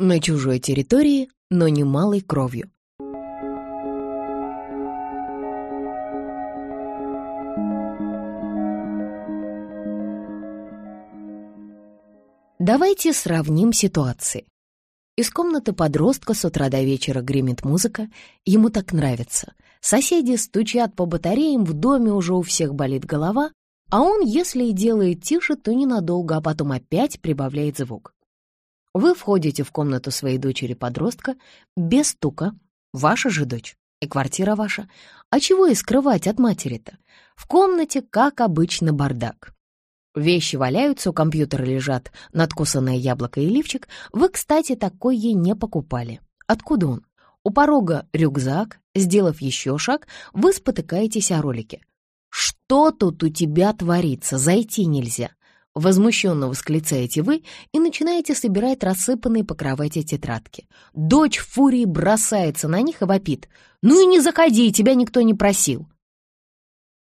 На чужой территории, но не малой кровью. Давайте сравним ситуации. Из комнаты подростка с утра до вечера гремит музыка, ему так нравится. Соседи стучат по батареям, в доме уже у всех болит голова, а он, если и делает тише, то ненадолго, а потом опять прибавляет звук. Вы входите в комнату своей дочери-подростка без стука, ваша же дочь, и квартира ваша. А чего и скрывать от матери-то? В комнате, как обычно, бардак. Вещи валяются, у компьютера лежат надкусанное яблоко и лифчик. Вы, кстати, такой ей не покупали. Откуда он? У порога рюкзак. Сделав еще шаг, вы спотыкаетесь о ролике. «Что тут у тебя творится? Зайти нельзя!» Возмущенно восклицаете вы и начинаете собирать рассыпанные по кровати тетрадки. Дочь в фурии бросается на них и вопит. «Ну и не заходи, тебя никто не просил!»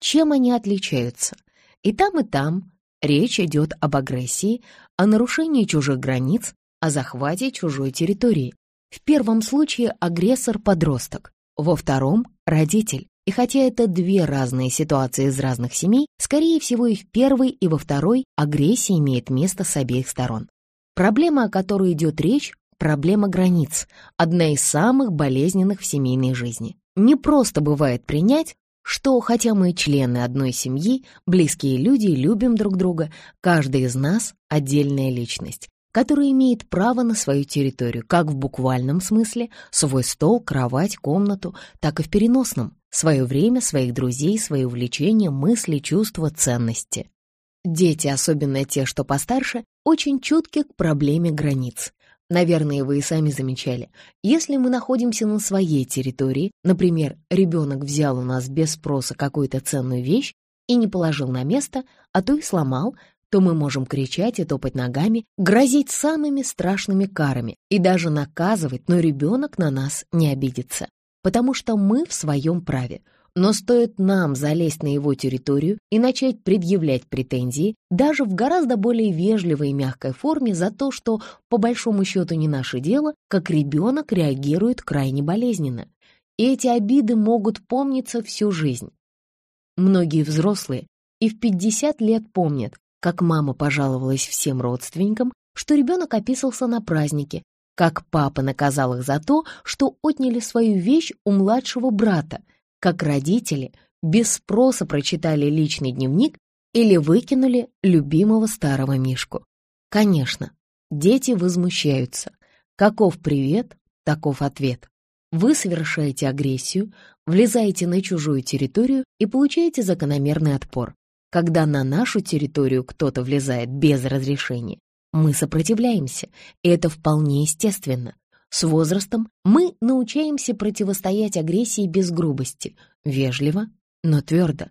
Чем они отличаются? И там, и там Речь идет об агрессии, о нарушении чужих границ, о захвате чужой территории. В первом случае агрессор – подросток, во втором – родитель. И хотя это две разные ситуации из разных семей, скорее всего и в первой, и во второй агрессия имеет место с обеих сторон. Проблема, о которой идет речь, проблема границ, одна из самых болезненных в семейной жизни. Не просто бывает принять, что, хотя мы члены одной семьи, близкие люди, любим друг друга, каждый из нас — отдельная личность, которая имеет право на свою территорию, как в буквальном смысле, свой стол, кровать, комнату, так и в переносном, свое время, своих друзей, свои увлечения, мысли, чувства, ценности. Дети, особенно те, что постарше, очень чутки к проблеме границ. Наверное, вы и сами замечали, если мы находимся на своей территории, например, ребенок взял у нас без спроса какую-то ценную вещь и не положил на место, а то и сломал, то мы можем кричать и топать ногами, грозить самыми страшными карами и даже наказывать, но ребенок на нас не обидится, потому что мы в своем праве. Но стоит нам залезть на его территорию и начать предъявлять претензии, даже в гораздо более вежливой и мягкой форме за то, что по большому счету не наше дело, как ребенок реагирует крайне болезненно. И эти обиды могут помниться всю жизнь. Многие взрослые и в 50 лет помнят, как мама пожаловалась всем родственникам, что ребенок описался на празднике, как папа наказал их за то, что отняли свою вещь у младшего брата, как родители без спроса прочитали личный дневник или выкинули любимого старого Мишку. Конечно, дети возмущаются. Каков привет, таков ответ. Вы совершаете агрессию, влезаете на чужую территорию и получаете закономерный отпор. Когда на нашу территорию кто-то влезает без разрешения, мы сопротивляемся, и это вполне естественно. С возрастом мы научаемся противостоять агрессии без грубости, вежливо, но твердо.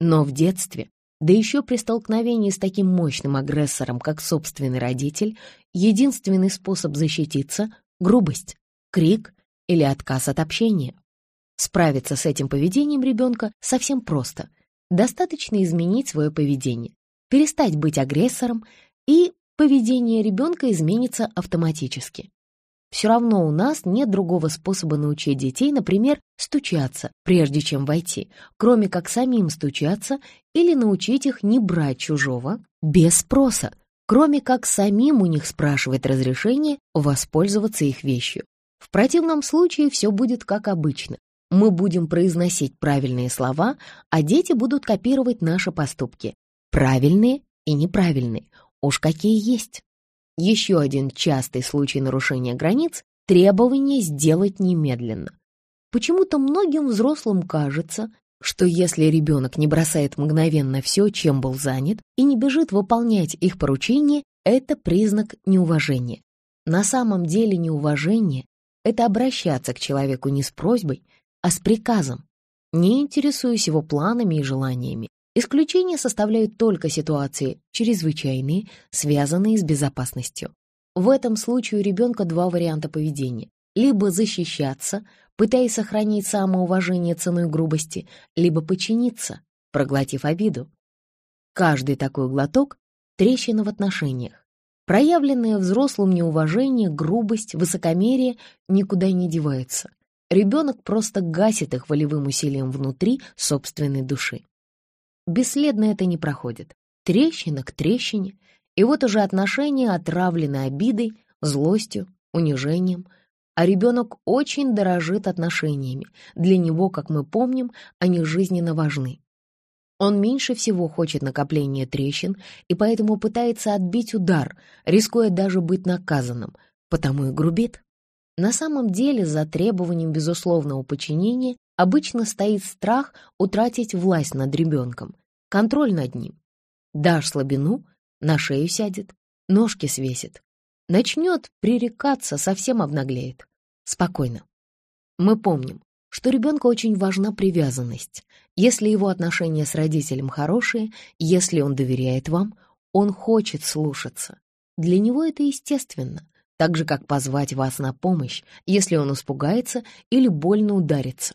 Но в детстве, да еще при столкновении с таким мощным агрессором, как собственный родитель, единственный способ защититься — грубость, крик или отказ от общения. Справиться с этим поведением ребенка совсем просто. Достаточно изменить свое поведение, перестать быть агрессором, и поведение ребенка изменится автоматически. Все равно у нас нет другого способа научить детей, например, стучаться, прежде чем войти, кроме как самим стучаться или научить их не брать чужого без спроса, кроме как самим у них спрашивать разрешение воспользоваться их вещью. В противном случае все будет как обычно. Мы будем произносить правильные слова, а дети будут копировать наши поступки. Правильные и неправильные. Уж какие есть. Еще один частый случай нарушения границ – требование сделать немедленно. Почему-то многим взрослым кажется, что если ребенок не бросает мгновенно все, чем был занят, и не бежит выполнять их поручения, это признак неуважения. На самом деле неуважение — это обращаться к человеку не с просьбой, а с приказом, не интересуясь его планами и желаниями, Исключения составляют только ситуации чрезвычайные, связанные с безопасностью. В этом случае у ребенка два варианта поведения. Либо защищаться, пытаясь сохранить самоуважение ценой грубости, либо подчиниться, проглотив обиду. Каждый такой глоток — трещина в отношениях. Проявленное взрослым неуважение, грубость, высокомерие никуда не девается. Ребенок просто гасит их волевым усилием внутри собственной души. Бесследно это не проходит. Трещина к трещине, и вот уже отношения отравлены обидой, злостью, унижением, а ребенок очень дорожит отношениями. Для него, как мы помним, они жизненно важны. Он меньше всего хочет накопления трещин и поэтому пытается отбить удар, рискуя даже быть наказанным, потому и грубит. На самом деле за требованием безусловного подчинения обычно стоит страх утратить власть над ребенком, контроль над ним. Дашь слабину, на шею сядет, ножки свесит. Начнет пререкаться, совсем обнаглеет. Спокойно. Мы помним, что ребенку очень важна привязанность. Если его отношения с родителем хорошие, если он доверяет вам, он хочет слушаться. Для него это естественно, так же, как позвать вас на помощь, если он испугается или больно ударится.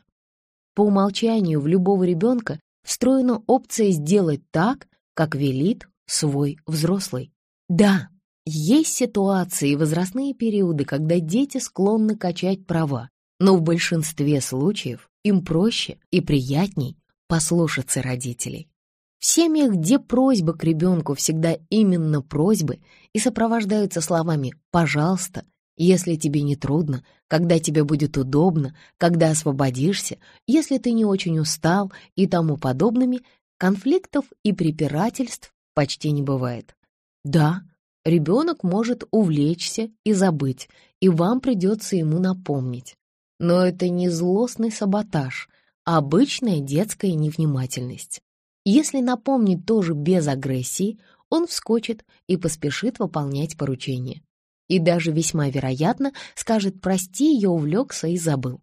По умолчанию в любого ребенка встроена опция сделать так, как велит свой взрослый. Да, есть ситуации и возрастные периоды, когда дети склонны качать права, но в большинстве случаев им проще и приятней послушаться родителей. В семьях, где просьбы к ребенку всегда именно просьбы и сопровождаются словами «пожалуйста», если тебе не трудно, когда тебе будет удобно, когда освободишься, если ты не очень устал и тому подобными, конфликтов и препирательств почти не бывает. Да, ребенок может увлечься и забыть, и вам придется ему напомнить. Но это не злостный саботаж, а обычная детская невнимательность. Если напомнить тоже без агрессии, он вскочит и поспешит выполнять поручение. И даже весьма вероятно скажет «прости, я увлекся и забыл».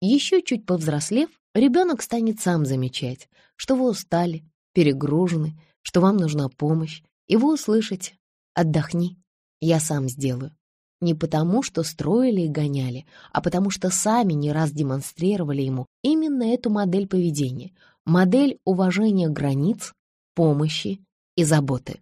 Еще чуть повзрослев, ребенок станет сам замечать, что вы устали, перегружены, что вам нужна помощь, и вы услышите «отдохни, я сам сделаю». Не потому, что строили и гоняли, а потому что сами не раз демонстрировали ему именно эту модель поведения, модель уважения границ, помощи и заботы.